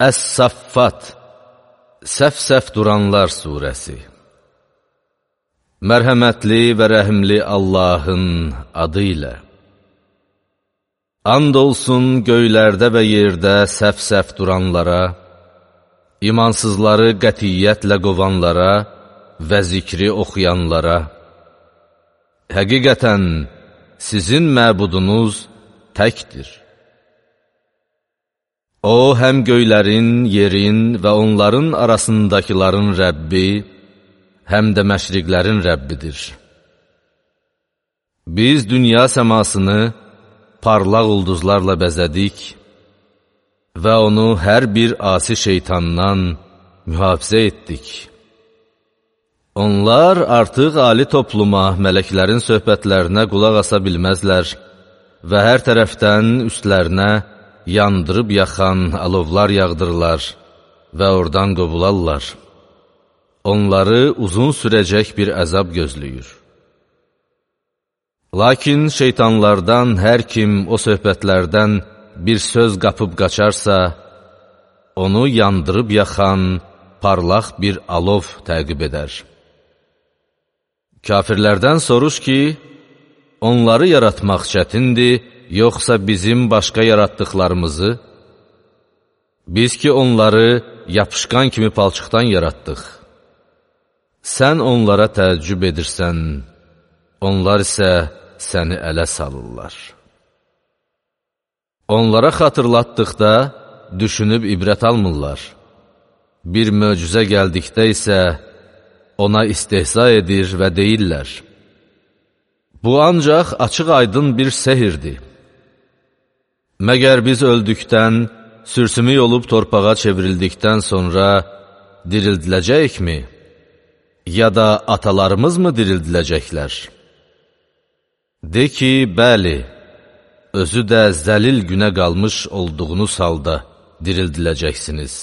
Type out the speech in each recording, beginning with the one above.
Əs-Saffat Səf-səf duranlar surəsi Mərhəmətli və rəhimli Allahın adı ilə And olsun göylərdə və yerdə səf-səf duranlara, imansızları qətiyyətlə qovanlara və zikri oxuyanlara. Həqiqətən, sizin məbudunuz təkdir. O, həm göylərin, yerin və onların arasındakıların Rəbbi, həm də məşriqlərin Rəbbidir. Biz dünya səmasını parlaq ulduzlarla bəzədik və onu hər bir asi şeytandan mühafizə etdik. Onlar artıq ali topluma, mələklərin söhbətlərinə qulaq asa bilməzlər və hər tərəfdən üstlərinə yandırıb yaxan alovlar yağdırırlar və oradan qovularlar. Onları uzun sürəcək bir əzab gözləyir. Lakin şeytanlardan hər kim o söhbətlərdən bir söz qapıb qaçarsa, onu yandırıb yaxan parlaq bir alov təqib edər. Kafirlərdən soruş ki, onları yaratmaq çətindir, yoxsa bizim başqa yaratdıqlarımızı? Biz ki, onları yapışqan kimi palçıqdan yaratdıq. Sən onlara təəccüb edirsən, onlar isə səni ələ salırlar. Onlara xatırlatdıqda düşünüb ibrət almırlar. Bir möcüzə gəldikdə isə ona istehza edir və deyirlər. Bu ancaq açıq aydın bir sehirdir. Məgər biz öldükdən, sürsümük olub torpağa çevrildikdən sonra dirildiləcəkmi? Ya da atalarımız mı dirildiləcəklər? De ki, bəli, özü də zəlil günə qalmış olduğunuz halda dirildiləcəksiniz.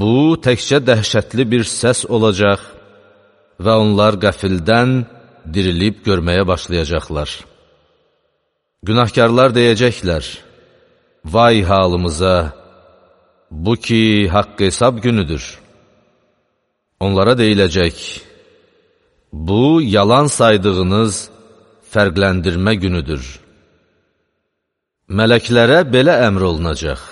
Bu, təkcə dəhşətli bir səs olacaq və onlar qəfildən dirilib görməyə başlayacaqlar. Günahkarlar deyəcəklər, Vay halımıza, bu ki, haqq hesab günüdür. Onlara deyiləcək, bu, yalan saydığınız fərqləndirmə günüdür. Mələklərə belə əmr olunacaq.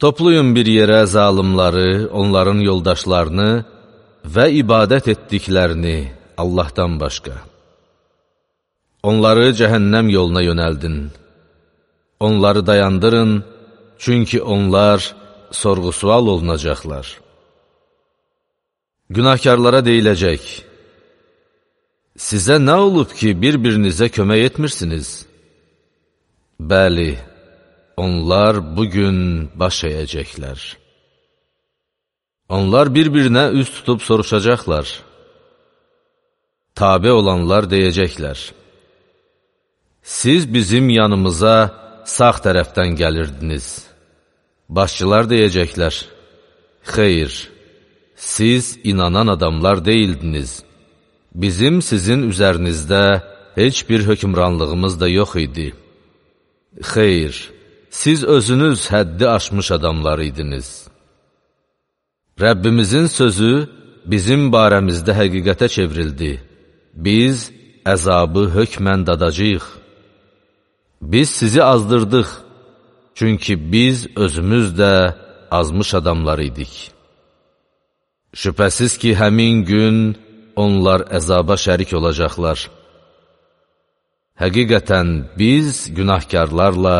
Toplayın bir yerə zalimları, onların yoldaşlarını və ibadət etdiklərini Allahdan başqa. Onları cəhənnəm yoluna yönəldin. Onları dayandırın, çünki onlar sorğu-sual olunacaqlar. Günahkarlara deyiləcək, Sizə nə olub ki, bir-birinizə kömək etmirsiniz? Bəli, onlar bugün baş əyəcəklər. Onlar bir-birinə üz tutub soruşacaqlar. Tabi olanlar deyəcəklər. Siz bizim yanımıza sağ tərəfdən gəlirdiniz. Başçılar deyəcəklər, Xeyr, siz inanan adamlar deyildiniz. Bizim sizin üzərinizdə heç bir hökmranlığımız da yox idi. Xeyr, siz özünüz həddi aşmış adamlar idiniz. Rəbbimizin sözü bizim barəmizdə həqiqətə çevrildi. Biz əzabı hökmən dadacaq. Biz sizi azdırdıq, çünki biz özümüz də azmış adamlar idik. Şübhəsiz ki, həmin gün onlar əzaba şərik olacaqlar. Həqiqətən biz günahkarlarla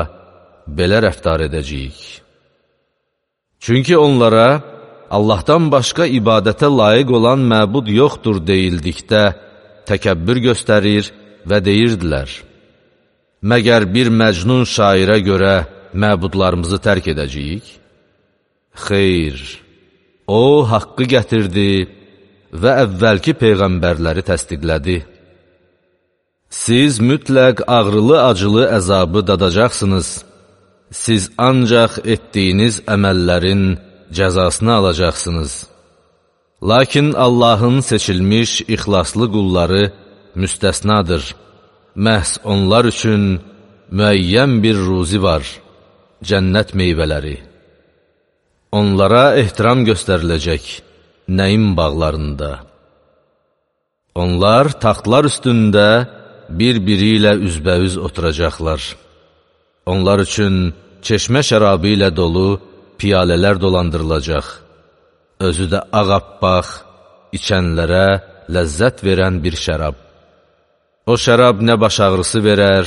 belə rəftar edəcəyik. Çünki onlara Allahdan başqa ibadətə layiq olan məbud yoxdur deyildikdə təkəbbür göstərir və deyirdilər. Məgər bir məcnun şairə görə məbudlarımızı tərk edəcəyik? Xeyr, o haqqı gətirdi və əvvəlki peyğəmbərləri təsdiqlədi. Siz mütləq ağrılı-acılı əzabı dadacaqsınız. Siz ancaq etdiyiniz əməllərin cəzasını alacaqsınız. Lakin Allahın seçilmiş, ixlaslı qulları müstəsnadır. Məhz onlar üçün müəyyən bir ruzi var, cənnət meyvələri. Onlara ehtiram göstəriləcək nəim bağlarında. Onlar taxtlar üstündə bir-biri ilə üzbəüz oturacaqlar. Onlar üçün çeşmə şərabı ilə dolu piyalələr dolandırılacaq. Özü də ağappaq, içənlərə ləzzət verən bir şərab. O şərab nə baş ağrısı verər,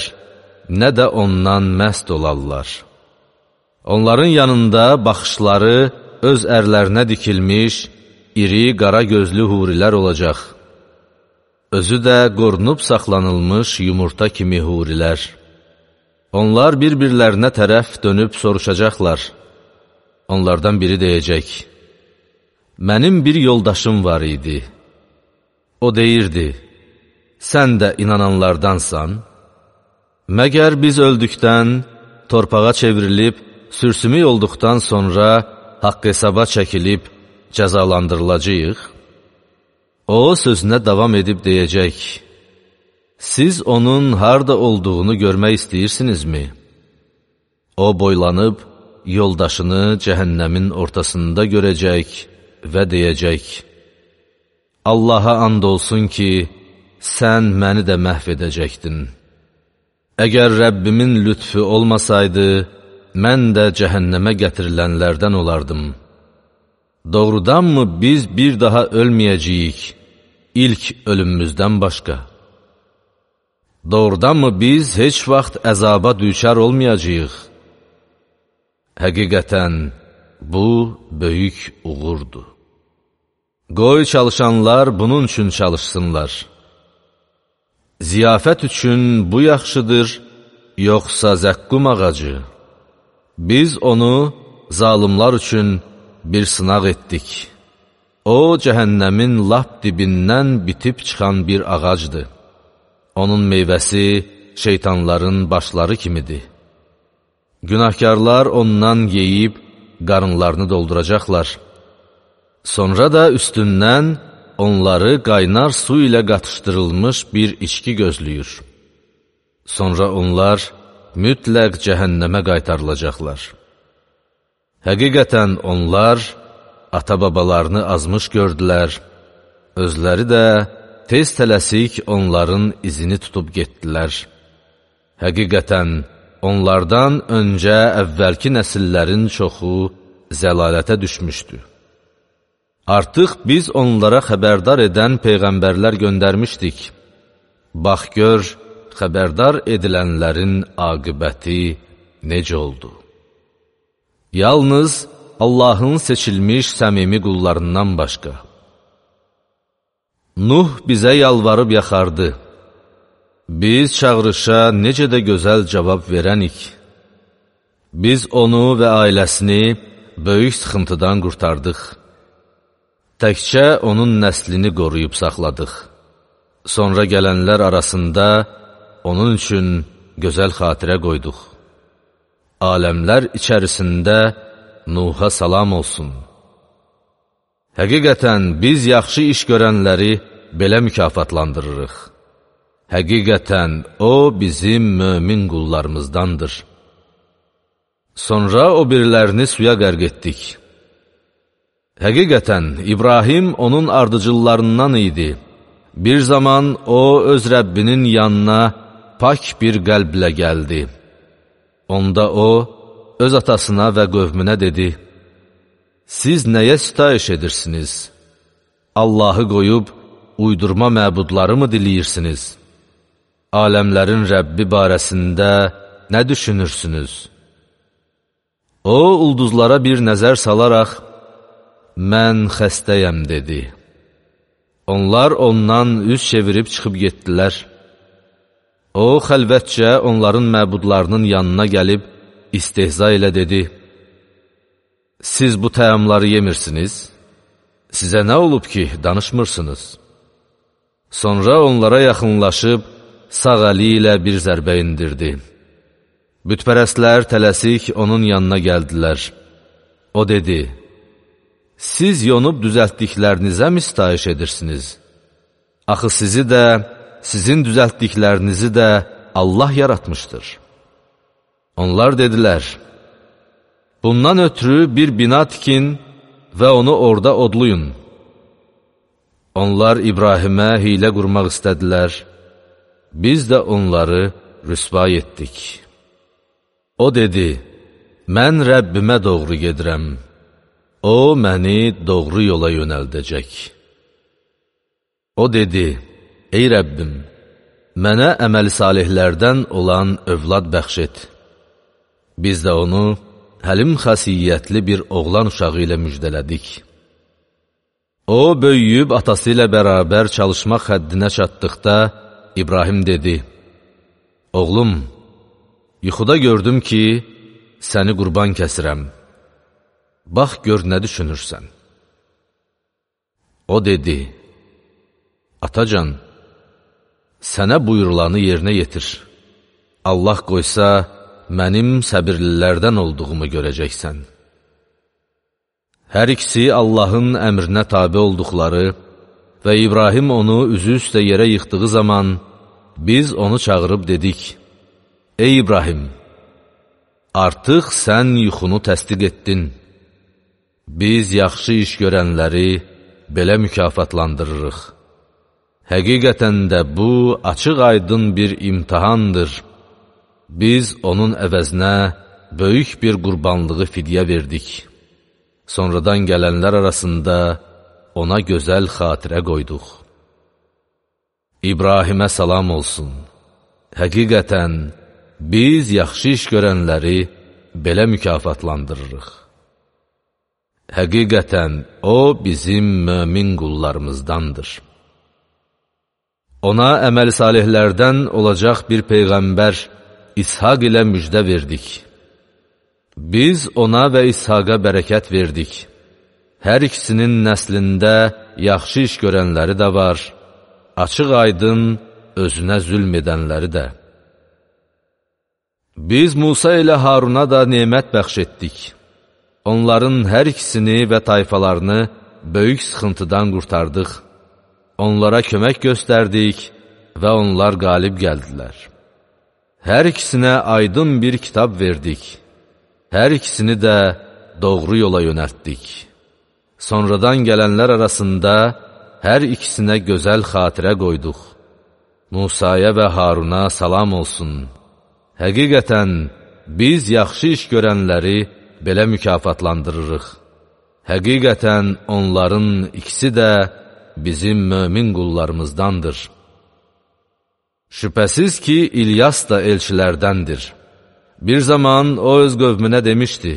nə də ondan məst olarlar. Onların yanında baxışları öz ərlərinə dikilmiş, iri, qara gözlü hurilər olacaq. Özü də qorunub saxlanılmış yumurta kimi hurilər. Onlar bir-birlərinə tərəf dönüb soruşacaqlar. Onlardan biri deyəcək, Mənim bir yoldaşım var idi. O deyirdi, sən də inananlardansan? Məgər biz öldükdən, torpağa çevrilib, sürsümük olduqdan sonra haqq hesaba çəkilib cəzalandırılacaq? O sözünə davam edib deyəcək, Siz onun harda olduğunu görmək istəyirsinizmi? O boylanıb, yoldaşını cəhənnəmin ortasında görəcək və deyəcək, Allaha and olsun ki, sən məni də məhv edəcəkdin. Əgər Rəbbimin lütfü olmasaydı, mən də cəhənnəmə gətirilənlərdən olardım. Doğrudanmı biz bir daha ölməyəcəyik, ilk ölümümüzdən başqa? Doğrudanmı biz heç vaxt əzaba düçar olmayacağıq? Həqiqətən, bu böyük uğurdur. Qoy çalışanlar bunun üçün çalışsınlar. Ziyafət üçün bu yaxşıdır, yoxsa zəqqum ağacı? Biz onu zalimlar üçün bir sınaq etdik. O, cəhənnəmin lap dibindən bitib çıxan bir ağacdır. Onun meyvəsi şeytanların başları kimidir. Günahkarlar ondan yeyib, qarınlarını dolduracaqlar. Sonra da üstündən onları qaynar su ilə qatışdırılmış bir içki gözləyir. Sonra onlar mütləq cəhənnəmə qaytarılacaqlar. Həqiqətən onlar ata-babalarını azmış gördülər, özləri də tez tələsik onların izini tutub getdilər. Həqiqətən, onlardan öncə əvvəlki nəsillərin çoxu zəlalətə düşmüşdü. Artıq biz onlara xəbərdar edən peyğəmbərlər göndərmişdik. Bax gör, xəbərdar edilənlərin aqibəti necə oldu? Yalnız Allahın seçilmiş səmimi qullarından başqa. Nuh bizə yalvarıb yaxardı. Biz çağrışa necə də gözəl cavab verənik. Biz onu və ailəsini böyük sıxıntıdan qurtardıq. Təkcə onun nəslini qoruyub saxladıq. Sonra gələnlər arasında onun üçün gözəl xatirə qoyduq. Aləmlər içərisində Nuha salam olsun. Həqiqətən biz yaxşı iş görənləri belə mükafatlandırırıq. Həqiqətən o bizim mömin qullarımızdandır. Sonra o birilərini suya qərq etdik. Həqiqətən, İbrahim onun ardıcıllarından idi. Bir zaman o, öz Rəbbinin yanına pak bir qəlblə gəldi. Onda o, öz atasına və qövmünə dedi, Siz nəyə sitayiş edirsiniz? Allahı qoyub, uydurma məbudları mı diləyirsiniz? Aləmlərin Rəbbi barəsində nə düşünürsünüz? O, ulduzlara bir nəzər salaraq, mən xəstəyəm, dedi. Onlar ondan üz çevirib çıxıb getdilər. O, xəlvətcə onların məbudlarının yanına gəlib, istehza ilə dedi, Siz bu təyamları yemirsiniz, sizə nə olub ki, danışmırsınız? Sonra onlara yaxınlaşıb, sağ əli ilə bir zərbə indirdi. Bütpərəstlər tələsik onun yanına gəldilər. O dedi, Siz yonub düzəltdiklərinizə mi sitayiş edirsiniz? Axı sizi də, sizin düzəltdiklərinizi də Allah yaratmışdır. Onlar dedilər, Bundan ötürü bir bina tikin və onu orada odluyun. Onlar İbrahimə hilə qurmaq istədilər. Biz də onları rüsvay etdik. O dedi, mən Rəbbimə doğru gedirəm. O, məni doğru yola yönəldəcək. O dedi, ey Rəbbim, mənə əməli salihlərdən olan övlad bəxş et. Biz də onu həlim xasiyyətli bir oğlan uşağı ilə müjdələdik. O, böyüyüb atası ilə bərabər çalışmaq həddinə çatdıqda, İbrahim dedi, Oğlum, yuxuda gördüm ki, səni qurban kəsirəm. Bax, gör nə düşünürsən. O dedi, Atacan, sənə buyurulanı yerinə yetir. Allah qoysa, mənim səbirlilərdən olduğumu görəcəksən. Hər ikisi Allahın əmrinə tabi olduqları və İbrahim onu üzü üstə yerə yıxdığı zaman biz onu çağırıb dedik, Ey İbrahim, artıq sən yuxunu təsdiq etdin. Biz yaxşı iş görənləri belə mükafatlandırırıq. Həqiqətən də bu, açıq aydın bir imtihandır. Biz onun əvəzinə böyük bir qurbanlığı fidyə verdik. Sonradan gələnlər arasında ona gözəl xatirə qoyduq. İbrahimə salam olsun. Həqiqətən, biz yaxşı iş görənləri belə mükafatlandırırıq. Həqiqətən, o bizim mömin qullarımızdandır. Ona əməl salihlərdən olacaq bir peyğəmbər, İshaq ilə müjdə verdik. Biz ona və İshaqa bərəkət verdik. Hər ikisinin nəslində yaxşı iş görənləri də var, açıq aydın özünə zülm edənləri də. Biz Musa ilə Haruna da nemət bəxş etdik. Onların hər ikisini və tayfalarını böyük sıxıntıdan qurtardıq. Onlara kömək göstərdik və onlar qalib gəldilər. Hər ikisinə aydın bir kitab verdik. Hər ikisini də doğru yola yönəltdik. Sonradan gələnlər arasında hər ikisinə gözəl xatirə qoyduq. Musaya və Haruna salam olsun. Həqiqətən, biz yaxşı iş görənləri belə mükafatlandırırıq. Həqiqətən, onların ikisi də bizim mömin qullarımızdandır. Şübhəsiz ki, İlyas da elçilərdəndir. Bir zaman o öz qövmünə demişdi,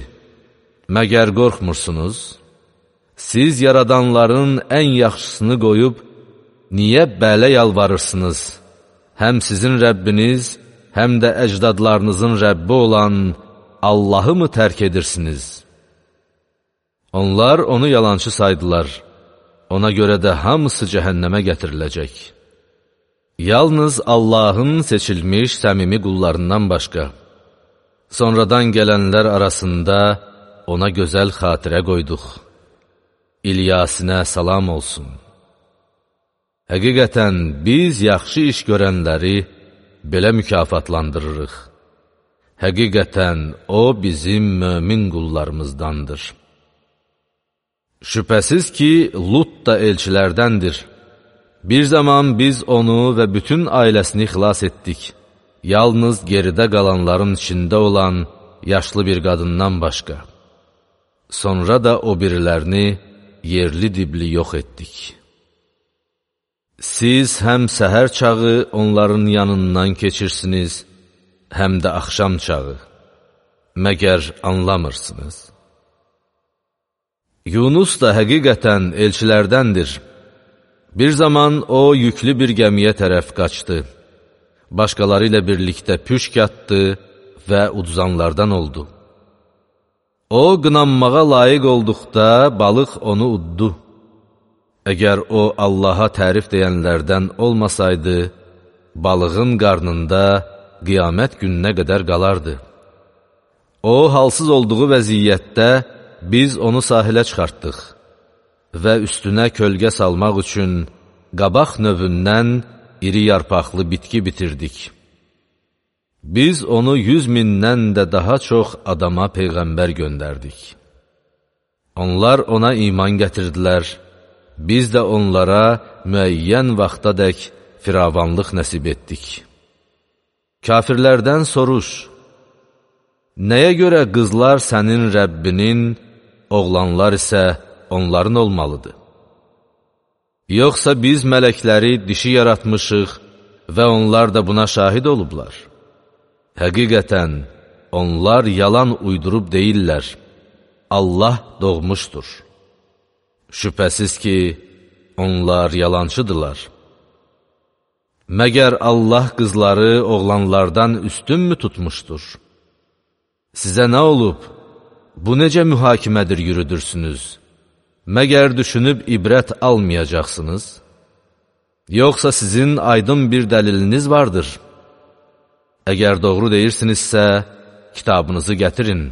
Məgər qorxmursunuz? Siz yaradanların ən yaxşısını qoyub, niyə bələ yalvarırsınız? Həm sizin Rəbbiniz, həm də əcdadlarınızın Rəbbi olan Allahı mı tərk edirsiniz? Onlar onu yalancı saydılar, ona görə də hamısı cəhənnəmə gətiriləcək. Yalnız Allahın seçilmiş səmimi qullarından başqa. Sonradan gələnlər arasında ona gözəl xatirə qoyduq. İlyasinə salam olsun. Həqiqətən biz yaxşı iş görənləri belə mükafatlandırırıq. Həqiqətən o bizim mömin qullarımızdandır. Şübhəsiz ki, Lut da elçilərdəndir. Bir zaman biz onu və bütün ailəsini xilas etdik. Yalnız geridə qalanların içində olan yaşlı bir qadından başqa. Sonra da o birilərini yerli dibli yox etdik. Siz həm səhər çağı onların yanından keçirsiniz, həm də axşam çağı. Məgər anlamırsınız? Yunus da həqiqətən elçilərdəndir. Bir zaman o yüklü bir gəmiyə tərəf qaçdı. Başqaları ilə birlikdə püşk atdı və uduzanlardan oldu. O, qınanmağa layiq olduqda balıq onu uddu. Əgər o, Allaha tərif deyənlərdən olmasaydı, balığın qarnında qiyamət gününə qədər qalardı. O, halsız olduğu vəziyyətdə biz onu sahilə çıxartdıq və üstünə kölgə salmaq üçün qabaq növündən iri yarpaqlı bitki bitirdik. Biz onu yüz mindən də daha çox adama Peyğəmbər göndərdik. Onlar ona iman gətirdilər, biz də onlara müəyyən vaxta dək firavanlıq nəsib etdik. Kafirlərdən soruş, nəyə görə qızlar sənin Rəbbinin, oğlanlar isə onların olmalıdır? Yoxsa biz mələkləri dişi yaratmışıq və onlar da buna şahid olublar. Həqiqətən, onlar yalan uydurub deyirlər, Allah doğmuşdur. Şübhəsiz ki, onlar yalancıdırlar. Məgər Allah qızları oğlanlardan üstünmü tutmuşdur? Sizə nə olub? Bu necə mühakimədir yürüdürsünüz? Məgər düşünüb ibrət almayacaqsınız? Yoxsa sizin aydın bir dəliliniz vardır? Əgər doğru deyirsinizsə, kitabınızı gətirin.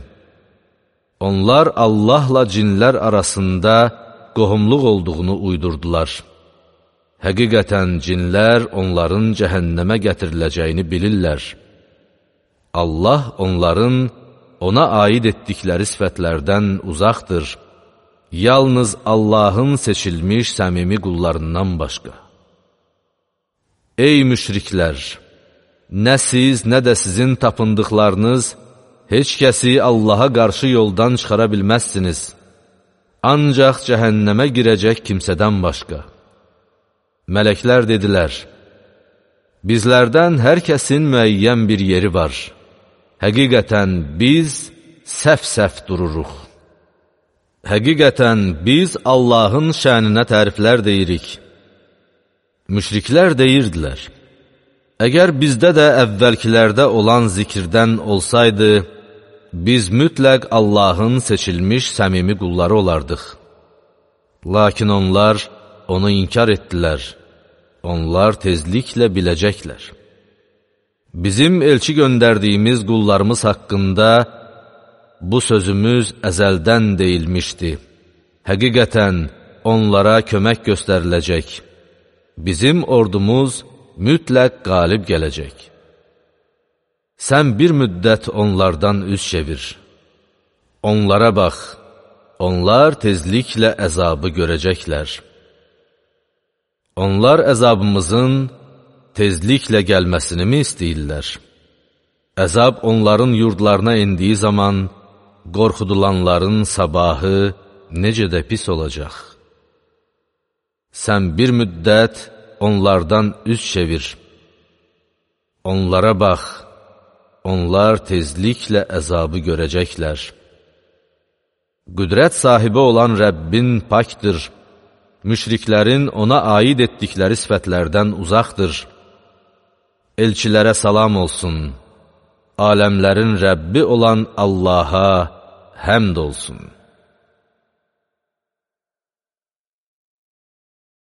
Onlar Allahla cinlər arasında qohumluq olduğunu uydurdular. Həqiqətən cinlər onların cəhənnəmə gətiriləcəyini bilirlər. Allah onların ona aid etdikləri sifətlərdən uzaqdır. Yalnız Allahın seçilmiş səmimi qullarından başqa. Ey müşriklər! Nə siz, nə də sizin tapındıqlarınız heç kəsi Allaha qarşı yoldan çıxara bilməzsiniz. Ancaq cəhənnəmə girəcək kimsədən başqa. Mələklər dedilər, Bizlərdən hər kəsin müəyyən bir yeri var. Həqiqətən biz səf-səf dururuq. Həqiqətən biz Allahın şəninə təriflər deyirik. Müşriklər deyirdilər, Əgər bizdə də əvvəlkilərdə olan zikirdən olsaydı, biz mütləq Allahın seçilmiş səmimi qulları olardıq. Lakin onlar onu inkar etdilər. Onlar tezliklə biləcəklər. Bizim elçi göndərdiyimiz qullarımız haqqında bu sözümüz əzəldən deyilmişdi. Həqiqətən onlara kömək göstəriləcək. Bizim ordumuz mütləq qalib gələcək. Sən bir müddət onlardan üz çevir. Onlara bax, onlar tezliklə əzabı görəcəklər. Onlar əzabımızın tezliklə gəlməsini mi istəyirlər? Əzab onların yurdlarına indiyi zaman, qorxudulanların sabahı necə də pis olacaq. Sən bir müddət onlardan üz çevir. Onlara bax, onlar tezliklə əzabı görəcəklər. Qüdrət sahibi olan Rəbbin pakdır, müşriklərin ona aid etdikləri sifətlərdən uzaqdır. Elçilərə salam olsun, aləmlərin Rəbbi olan Allaha həmd olsun.